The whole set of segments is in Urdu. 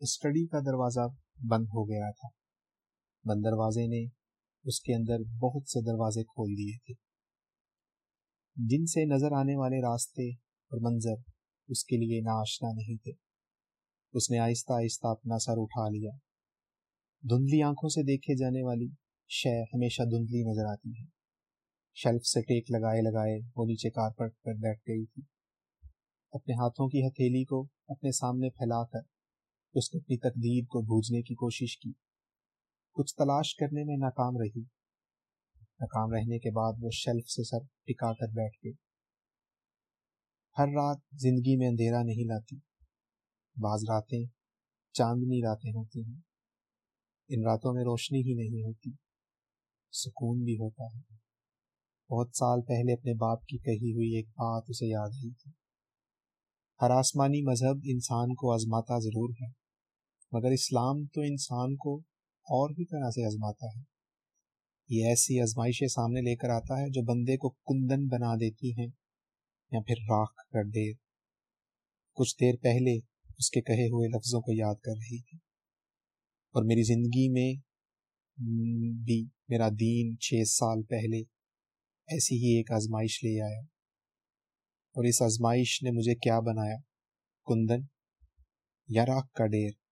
اسٹڈی کا دروازہ بند ہو گیا تھا۔ بند دروازے نے اس کے اندر بہت سے دروازے کھول دیے تھے۔ جن سے نظر آنے والے راستے اور منظر اس کے لیے ناشنا نہیں تھے۔ اس نے آہستہ آہستہ اپنا سر اٹھا لیا۔ دھندلی آنکھوں سے دیکھے جانے والی شے ہمیشہ دھندلی نظر آتی ہے۔ شیلف سے ٹیک لگائے لگائے وہ نیچے کارپٹ پر بیٹھ گئی تھی۔ اپنے ہاتھوں کی ہتھیلی کو اپنے سامنے پھیلا کر اس نے اپنی تقدیر کو بھوجنے کی کوشش کی۔ کچھ تلاش کرنے میں ناکام رہی۔ ناکام رہنے کے بعد وہ شیلف سے سر ٹکا کر بیٹھ گئی۔ ہر رات زندگی میں اندھیرا نہیں لاتی۔ بعض راتیں چاندنی راتیں ہوتی ہیں۔ ان راتوں میں روشنی ہی نہیں ہوتی۔ سکون بھی ہوتا ہے۔ بہت سال پہلے اپنے باپ کی کہی ہوئی ایک بات اسے یاد آئی تھی۔ ہر آسمانی مذہب انسان کو آزماتا ضرور ہے۔ مگر اسلام تو انسان کو اور بھی طرح سے آزماتا ہے۔ یہ ایسی آزمائشیں سامنے لے کر آتا ہے جو بندے کو کندن بنا دیتی ہیں یا پھر راکھ کر دے۔ کچھ دیر پہلے اس کے کہے ہوئے لفظوں کو یاد کر رہی تھی۔ اور میری زندگی میں بھی میرا دین چھ سال پہلے ایسی ہی ایک آزمائش لے آیا۔ اور اس آزمائش نے مجھے کیا بنایا؟ کندن یا راک کا ڈیر؟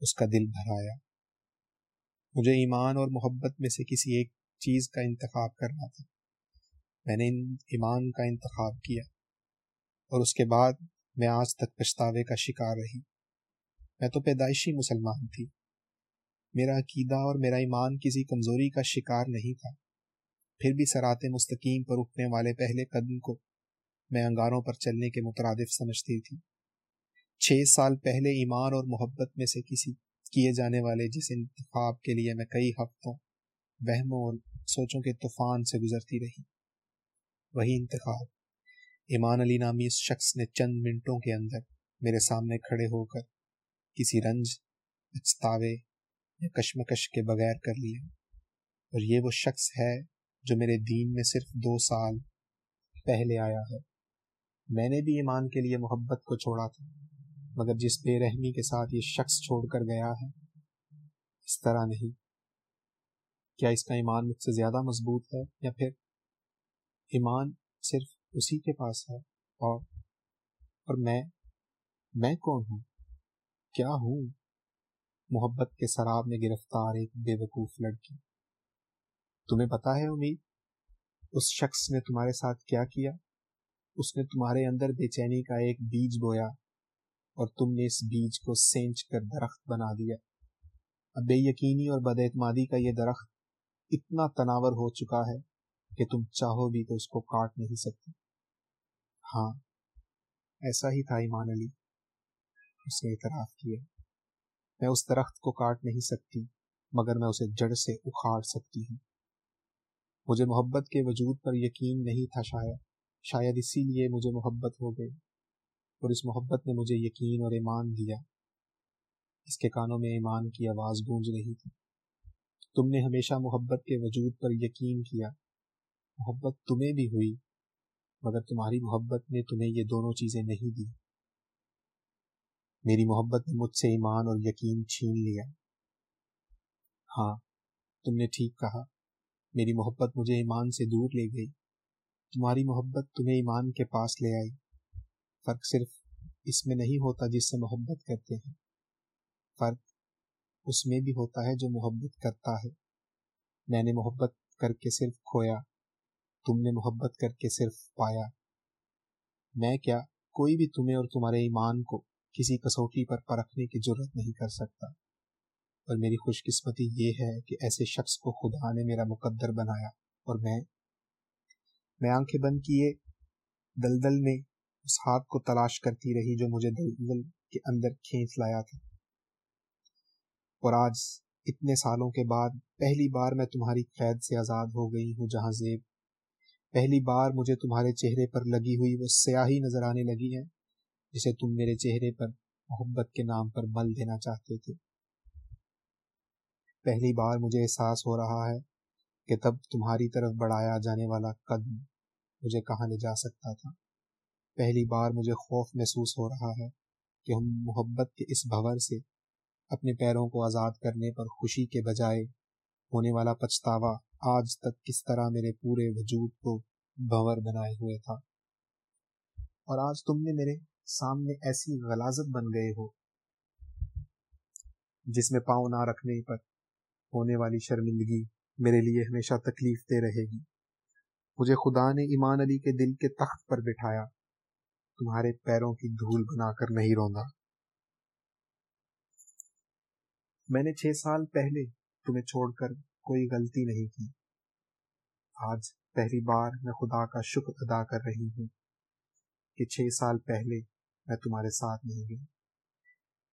اس کا دل بھرایا۔ مجھے ایمان اور محبت میں سے کسی ایک چیز کا انتخاب کرنا تھا۔ میں نے ایمان کا انتخاب کیا اور اس کے بعد میں آج تک پچھتاوے کا شکار رہی۔ میں تو پیدائشی مسلمان تھی۔ میرا عقیدہ اور میرا ایمان کسی کمزوری کا شکار نہیں تھا۔ پھر بھی سرات مستقیم پر اٹھنے والے پہلے قدم کو میں انگاروں پر چلنے کے مترادف سمجھتی تھی۔ چھ سال پہلے ایمان اور محبت میں سے کسی کیے جانے والے جس انتخاب کے لیے میں کئی ہفتوں وہموں اور سوچوں کے طوفان سے گزرتی رہی۔ وہی انتخاب۔ ایمان علی نامی اس شخص نے چند منٹوں کے اندر میرے سامنے کھڑے ہو کر کسی رنج، پچھتاوے یا کشمکش کے بغیر کر لیا۔ اور یہ وہ شخص ہے جو میرے دین میں صرف دو سال پہلے آیا ہے۔ میں نے بھی ایمان کے لیے محبت کو چھوڑا تھا۔ مگر جس بے رحمی کے ساتھ یہ شخص چھوڑ کر گیا ہے، اس طرح نہیں۔ کیا اس کا ایمان مجھ سے زیادہ مضبوط ہے یا پھر ایمان صرف اسی کے پاس ہے اور اور میں میں کون ہوں؟ کیا ہوں؟ محبت کے سراب میں گرفتار ایک بے وقوف لڑکی۔ تمہیں پتا ہے امید، اس شخص نے تمہارے ساتھ کیا کیا؟ اس نے تمہارے اندر بے چینی کا ایک بیج بویا۔ اور تم نے اس بیج کو سینچ کر درخت بنا دیا۔ اب بے یقینی اور بد اعتمادی کا یہ درخت اتنا تناور ہو چکا ہے کہ تم چاہو بھی تو اس کو کاٹ نہیں سکتے۔ ہاں ایسا ہی تھا ایمان علی۔ اس نے اعتراف کیا۔ میں اس درخت کو کاٹ نہیں سکتی، مگر میں اسے جڑ سے اکھاڑ سکتی ہوں۔ مجھے محبت کے وجود پر یقین نہیں تھا شاید شاید اسی لیے مجھے محبت ہو گئی۔ اور اس محبت نے مجھے یقین اور ایمان دیا۔ اس کے کانوں میں ایمان کی آواز گونج رہی تھی۔ تم نے ہمیشہ محبت کے وجود پر یقین کیا۔ محبت تمہیں بھی ہوئی، مگر تمہاری محبت نے تمہیں یہ دونوں چیزیں نہیں دی۔ میری محبت نے مجھ سے ایمان اور یقین چھین لیا۔ ہاں تم نے ٹھیک کہا۔ میری محبت مجھے ایمان سے دور لے گئی۔ تمہاری محبت تمہیں ایمان کے پاس لے آئی۔ فرق صرف اس میں نہیں ہوتا جس سے محبت کرتے ہیں، فرق اس میں بھی ہوتا ہے جو محبت کرتا ہے۔ میں نے محبت کر کے صرف کھویا، تم نے محبت کر کے صرف پایا۔ میں کیا کوئی بھی تمہیں اور تمہارے ایمان کو کسی کسوٹی پر پرکھنے کی ضرورت نہیں کر سکتا۔ اور میری خوش قسمتی یہ ہے کہ ایسے شخص کو خدا نے میرا مقدر بنایا۔ اور میں میں آنکھیں بند کیے، دلدل میں اس ہاتھ کو تلاش کرتی رہی جو مجھے دلدل کے اندر کھینچ لایا تھا۔ اور آج اتنے سالوں کے بعد پہلی بار میں تمہاری قید سے آزاد ہو گئی ہوں جہاں زیب۔ پہلی بار مجھے تمہارے چہرے پر لگی ہوئی وہ سیاہی نظر آنے لگی ہے جسے تم میرے چہرے پر محبت کے نام پر مل دینا چاہتے تھے۔ پہلی بار مجھے احساس ہو رہا ہے کہ تب تمہاری طرف بڑھایا جانے والا قدم مجھے کہاں لے جا سکتا تھا۔ پہلی بار مجھے خوف محسوس ہو رہا ہے کہ ہم محبت کے اس بھور سے اپنے پیروں کو آزاد کرنے پر خوشی کے بجائے ہونے والا پچھتاوا آج تک کس طرح میرے پورے وجود کو بھور بنائے ہوئے تھا۔ اور آج تم نے میرے سامنے ایسی غلازت بن گئے ہو جس میں پاؤں نہ رکھنے پر ہونے والی شرمندگی میرے لیے ہمیشہ تکلیف دے رہے گی۔ مجھے خدا نے ایمان علی کے دل کے تخت پر بٹھایا۔ تمہارے پیروں کی دھول بنا کر نہیں روندا۔ میں نے چھ سال پہلے تمہیں چھوڑ کر کوئی غلطی نہیں کی۔ آج پہلی بار میں خدا کا شکر ادا کر رہی ہوں کہ چھ سال پہلے میں تمہارے ساتھ نہیں گئی۔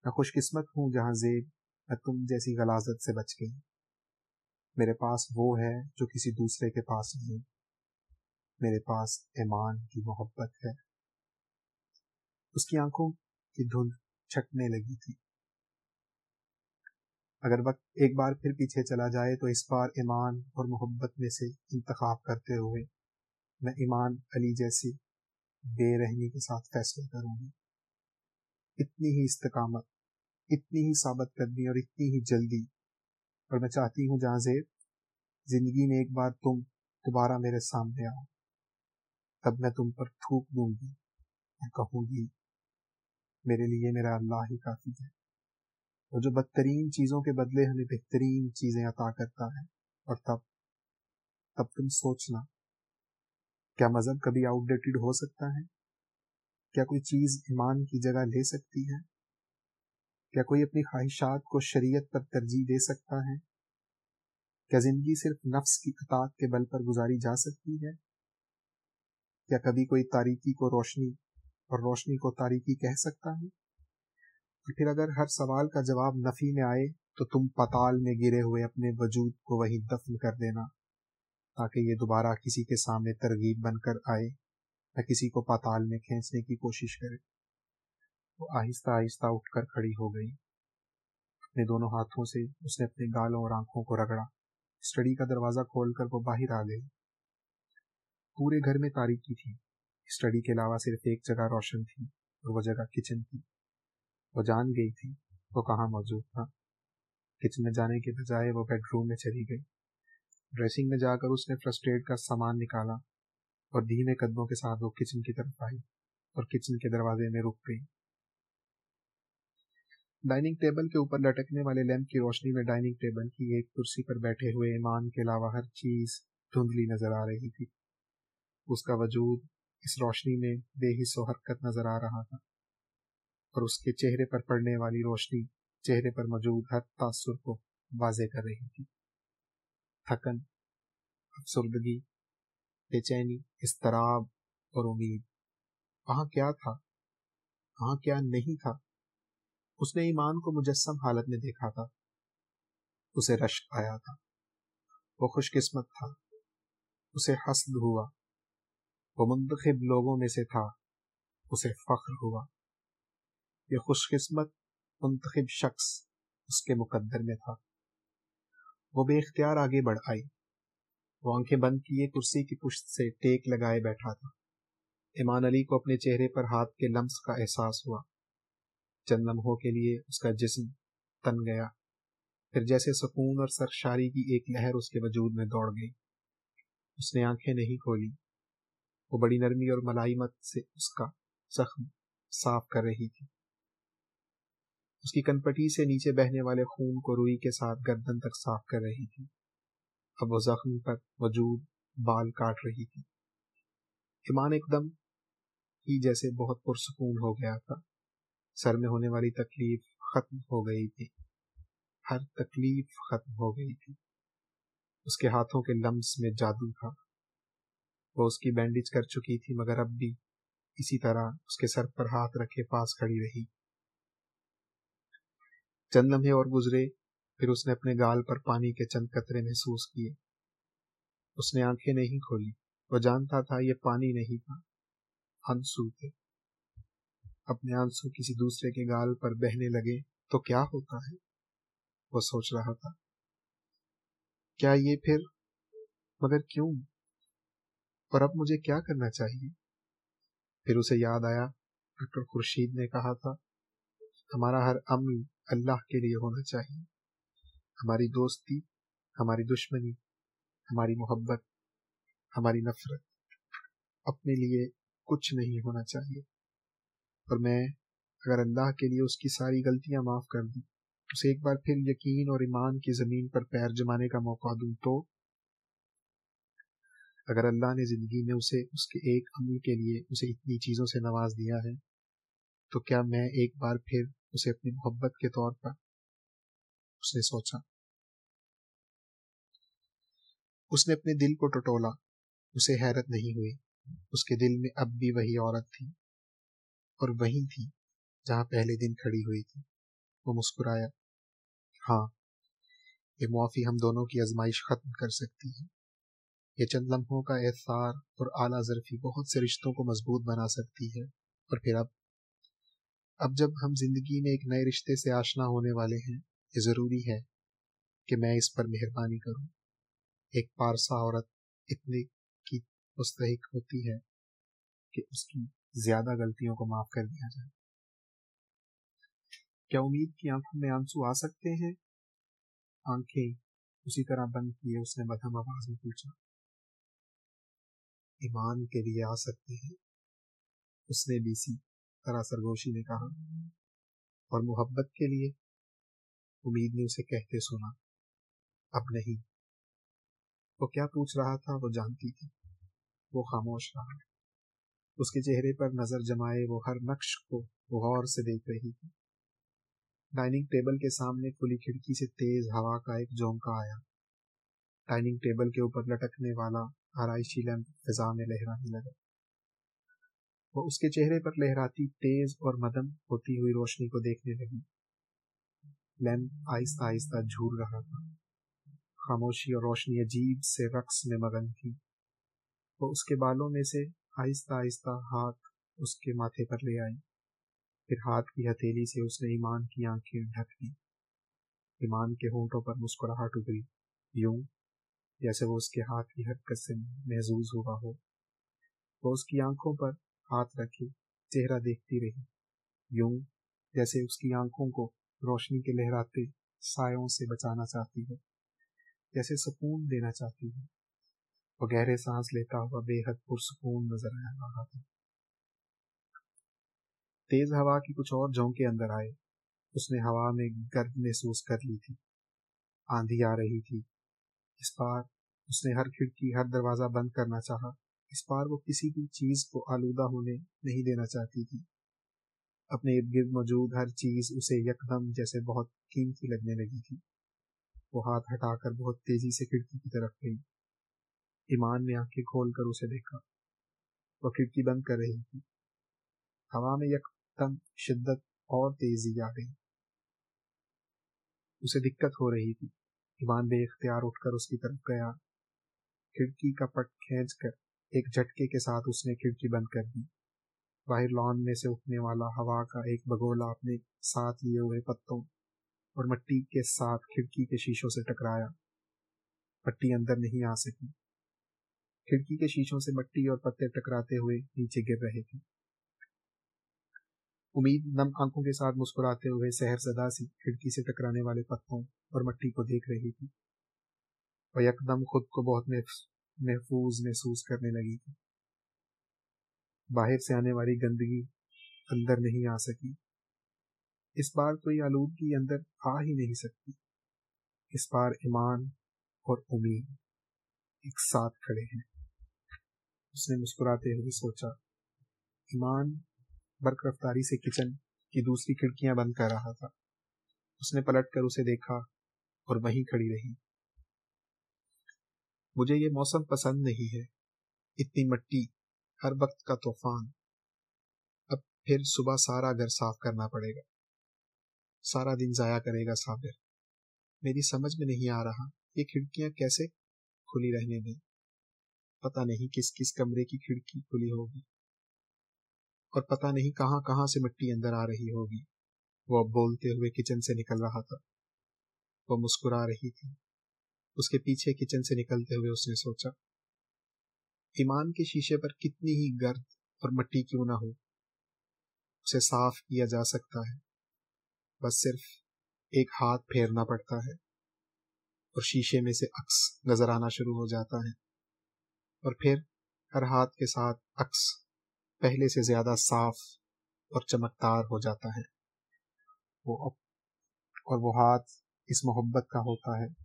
میں خوش قسمت ہوں جہاں زیب میں تم جیسی غلازت سے بچ گئی۔ میرے پاس وہ ہے جو کسی دوسرے کے پاس نہیں۔ میرے پاس ایمان کی محبت ہے۔ اس کی آنکھوں کی دھند چھٹنے لگی تھی۔ اگر وقت ایک بار پھر پیچھے چلا جائے تو اس بار ایمان اور محبت میں سے انتخاب کرتے ہوئے میں ایمان علی جیسی بے رحمی کے ساتھ فیصلہ کروں گی۔ اتنی ہی استقامت، اتنی ہی ثابت قدمی اور اتنی ہی جلدی۔ اور میں چاہتی ہوں جہاں زیب زندگی میں ایک بار تم دوبارہ میرے سامنے آؤ، تب میں تم پر تھوک دوں گی، میں کہوں گی میرے لیے میرا اللہ ہی کافی ہے۔ اور جو بدترین چیزوں کے بدلے ہمیں بہترین چیزیں عطا کرتا ہے، اور تب تب تم سوچنا کیا مذہب کبھی آؤٹ ڈیٹڈ ہو سکتا ہے؟ کیا کوئی چیز ایمان کی جگہ لے سکتی ہے؟ کیا کوئی اپنی خواہشات کو شریعت پر ترجیح دے سکتا ہے؟ کیا زندگی صرف نفس کی اطاعت کے بل پر گزاری جا سکتی ہے؟ کیا کبھی کوئی تاریکی کو روشنی اور روشنی کو تاریکی کہہ سکتا ہے اور پھر اگر ہر سوال کا جواب نفی میں آئے، تو تم پتال میں گرے ہوئے اپنے وجود کو وہی دفن کر دینا، تاکہ یہ دوبارہ کسی کے سامنے ترغیب بن کر آئے یا کسی کو پتال میں کھینچنے کی کوشش کرے۔ وہ آہستہ آہستہ اٹھ کر کھڑی ہو گئی۔ اپنے دونوں ہاتھوں سے اس نے اپنے گالوں اور آنکھوں کو رگڑا۔ اسٹڈی کا دروازہ کھول کر وہ باہر آ گئی۔ پورے گھر میں تاریخی تھی۔ اسٹڈی کے علاوہ صرف ایک جگہ روشن تھی اور وہ جگہ کچن تھی۔ وہ جان گئی تھی وہ کہاں موجود تھا۔ کچن میں جانے کے بجائے وہ بیڈ روم میں چلی گئی۔ ڈریسنگ میں جا کر اس نے فرسٹ کا سامان نکالا اور دھیمے قدموں کے ساتھ وہ کچن کی طرف آئی اور کچن کے دروازے میں رک گئی۔ ڈائننگ ٹیبل کے اوپر لٹکنے والے لیمپ کی روشنی میں ڈائننگ ٹیبل کی ایک کرسی پر بیٹھے ہوئے ایمان کے علاوہ ہر چیز دھندلی نظر آ رہی تھی۔ اس کا وجود اس روشنی میں بے حص و حرکت نظر آ رہا تھا۔ اور اس کے چہرے پر پڑنے والی روشنی چہرے پر موجود ہر تاثر کو واضح کر رہی تھی۔ تھکن، افسردگی، بے چینی، اضطراب اور امید۔ وہاں کیا تھا؟ وہاں کیا نہیں تھا؟ اس نے ایمان کو مجسم حالت میں دیکھا تھا۔ اسے رشک آیا تھا۔ وہ خوش قسمت تھا۔ اسے حسد ہوا۔ وہ منتخب لوگوں میں سے تھا۔ اسے فخر ہوا۔ یہ خوش قسمت منتخب شخص اس کے مقدر میں تھا۔ وہ بے اختیار آگے بڑھ آئی۔ وہ آنکھیں بند کیے، کرسی کی پشت سے ٹیک لگائے بیٹھا تھا۔ ایمان علی کو اپنے چہرے پر ہاتھ کے لمس کا احساس ہوا۔ چند لمحوں کے لیے اس کا جسم تن گیا۔ پھر جیسے سکون اور سرشاری کی ایک لہر اس کے وجود میں دوڑ گئی۔ اس نے آنکھیں نہیں کھولی۔ وہ بڑی نرمی اور ملائمت سے اس کا زخم صاف کر رہی تھی۔ اس کی کنپٹی سے نیچے بہنے والے خون کو روئی کے ساتھ گردن تک صاف کر رہی تھی۔ اب وہ زخم پر وجود بال کاٹ رہی تھی۔ ایمان ایک دم ہی جیسے بہت پرسکون ہو گیا تھا۔ سر میں ہونے والی تکلیف ختم ہو گئی تھی۔ ہر تکلیف ختم ہو گئی تھی۔ اس کے ہاتھوں کے لمس میں جادو تھا۔ وہ اس کی بینڈیج کر چکی تھی، مگر اب بھی اسی طرح اس کے سر پر ہاتھ رکھے پاس کھڑی رہی۔ چند لمحے اور گزرے، پھر اس نے اپنے گال پر پانی کے چند قطرے محسوس کیے۔ اس نے آنکھیں نہیں کھولی، وہ جانتا تھا یہ پانی نہیں تھا، آنسو تھے۔ اپنے آنسو کسی دوسرے کے گال پر بہنے لگے، تو کیا ہوتا ہے؟ وہ سوچ رہا تھا۔ کیا یہ پھر مگر کیوں؟ اور اب مجھے کیا کرنا چاہیے؟ پھر اسے یاد آیا، ڈاکٹر خورشید نے کہا تھا، ہمارا ہر عمل اللہ کے لیے ہونا چاہیے۔ ہماری دوستی، ہماری دشمنی، ہماری محبت، ہماری نفرت اپنے لیے کچھ نہیں ہونا چاہیے۔ اور میں اگر اللہ کے لیے اس کی ساری غلطیاں معاف کر دوں، اسے ایک بار پھر یقین اور ایمان کی زمین پر پیر جمانے کا موقع دوں تو اگر اللہ نے زندگی میں اسے، اس کے ایک عمل کے لیے اسے اتنی چیزوں سے نواز دیا ہے، تو کیا میں ایک بار پھر اسے اپنی محبت کے طور پر اس نے سوچا؟ اس نے اپنے دل کو ٹٹولا، اسے حیرت نہیں ہوئی۔ اس کے دل میں اب بھی وہی عورت تھی، اور وہی تھی جہاں پہلے دن کھڑی ہوئی تھی۔ وہ مسکرایا ہاں یہ معافی ہم دونوں کی آزمائش ختم کر سکتی ہے۔ یہ چند لمحوں کا اعتار اور اعلیٰ ظرفی بہت سے رشتوں کو مضبوط بنا سکتی ہے۔ اور پھر اب اب جب ہم زندگی میں ایک نئے رشتے سے آشنا ہونے والے ہیں، یہ ضروری ہے کہ میں اس پر مہربانی کروں۔ ایک پارسا عورت اتنے کی مستحق ہوتی ہے کہ اس کی زیادہ غلطیوں کو معاف کر دیا جائے۔ کیا امید کی آنکھوں میں آنسو آ سکتے ہیں؟ آنکھیں اسی طرح بند کیے اس نے مدھم آواز میں پوچھا۔ ایمان کے لیے آ سکتے ہیں۔ اس نے بی سی طرح سرگوشی نے کہا اور محبت کے لیے امید نے اسے کہتے سنا، اب نہیں۔ وہ کیا پوچھ رہا تھا وہ جانتی تھی۔ وہ خاموش رہا۔ اس کے چہرے پر نظر جمائے وہ ہر نقش کو غور سے دیکھ رہی تھی۔ ڈائننگ ٹیبل کے سامنے کھلی کھڑکی سے تیز ہوا کا ایک جونکا آیا۔ ڈائننگ ٹیبل کے اوپر لٹکنے والا آرائشی لیمپ فضا میں لہرانے لگا۔ وہ اس کے چہرے پر لہراتی تیز اور مدم ہوتی ہوئی روشنی کو دیکھنے لگی۔ لیمپ آہستہ آہستہ جھول رہا تھا۔ خاموشی اور روشنی عجیب سے رقص میں مگن تھی۔ وہ اس کے بالوں میں سے آہستہ آہستہ ہاتھ اس کے ماتھے پر لے آئی۔ پھر ہاتھ کی ہتھیلی سے اس نے ایمان کی آنکھیں ڈھک دی ایمان کے ہونٹوں پر مسکراہٹ اگری یوں جیسے وہ اس کے ہاتھ کی حرکت سے محظوظ ہوا ہو۔ وہ اس کی آنکھوں پر ہاتھ رکھے چہرہ دیکھتی رہی۔ یوں جیسے اس کی آنکھوں کو روشنی کے لہراتے سایوں سے بچانا چاہتی ہے جیسے سکون دینا چاہتی ہے وہ گہرے سانس لیتا ہوا بے حد پرسکون نظر آ رہا تھا۔ تیز ہوا کی کچھ اور جھونکے اندر آئے۔ اس نے ہوا میں گرد محسوس کر لی تھی۔ آندھی آ رہی تھی۔ اس بار اس نے ہر کھڑکی، ہر دروازہ بند کرنا چاہا۔ اس بار وہ کسی بھی چیز کو آلودہ ہونے نہیں دینا چاہتی تھی۔ اپنے ارد گرد موجود ہر چیز اسے یکدم جیسے بہت قیمتی لگنے لگی تھی۔ وہ ہاتھ ہٹا کر بہت تیزی سے کھڑکی کی طرف گئی۔ ایمان نے آنکھیں کھول کر اسے دیکھا۔ وہ کھڑکی بند کر رہی تھی۔ ہوا میں یک دم شدت اور تیزی آ گئی۔ اسے دقت ہو رہی تھی۔ ایمان بے اختیار اٹھ کر اس کی طرف گیا۔ کھڑکی کا پٹ کھینچ کر ایک جھٹکے کے ساتھ اس نے کھڑکی بند کر دی۔ باہر لان میں سے اٹھنے والا ہوا کا ایک بگولا اپنے ساتھ لیے ہوئے پتوں اور مٹی کے ساتھ کھڑکی کے شیشوں سے ٹکرایا۔ پٹی اندر نہیں آ سکی۔ کھڑکی کے شیشوں سے مٹی اور پتے ٹکراتے ہوئے نیچے گر رہے تھے۔ امید نم آنکھوں کے ساتھ مسکراتے ہوئے سہر سدا سی کھڑکی سے ٹکرانے والے پتوں اور مٹی کو دیکھ رہی تھی۔ وہ یکدم خود کو بہت محفوظ محسوس کرنے لگی تھی۔ باہر سے آنے والی گندگی اندر نہیں آ سکی۔ اس بار کوئی آلودگی اندر آ ہی نہیں سکتی۔ اس بار ایمان اور امید ایک ساتھ کھڑے ہیں۔ اس نے مسکراتے ہوئے سوچا، ایمان برق رفتاری سے کچن کی دوسری کھڑکیاں بند کر رہا تھا۔ اس نے پلٹ کر اسے دیکھا اور وہیں کھڑی رہی۔ مجھے یہ موسم پسند نہیں ہے۔ اتنی مٹی، ہر وقت کا طوفان۔ اب پھر صبح سارا گھر صاف کرنا پڑے گا۔ سارا دن ضائع کرے گا صابر۔ میری سمجھ میں نہیں آ رہا یہ کھڑکیاں کیسے کھلی رہنے دیں۔ پتہ نہیں کس کس کمرے کی کھڑکی کھلی ہوگی۔ اور پتہ نہیں کہاں کہاں سے مٹی اندر آ رہی ہوگی۔ وہ اب بولتے ہوئے کچن سے نکل رہا تھا۔ وہ مسکرا رہی تھی۔ اس کے پیچھے کچن سے نکلتے ہوئے اس نے سوچا، ایمان کے شیشے پر کتنی ہی گرد اور مٹی کیوں نہ ہو، اسے صاف کیا جا سکتا ہے۔ بس صرف ایک ہاتھ پھیرنا پڑتا ہے اور شیشے میں سے عکس نظر آنا شروع ہو جاتا ہے۔ اور پھر ہر ہاتھ کے ساتھ عکس پہلے سے زیادہ صاف اور چمکدار ہو جاتا ہے۔ وہ اور وہ ہاتھ اس محبت کا ہوتا ہے۔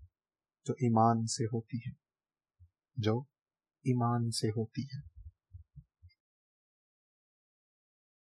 جو ایمان سے ہوتی ہے جو ایمان سے ہوتی ہے۔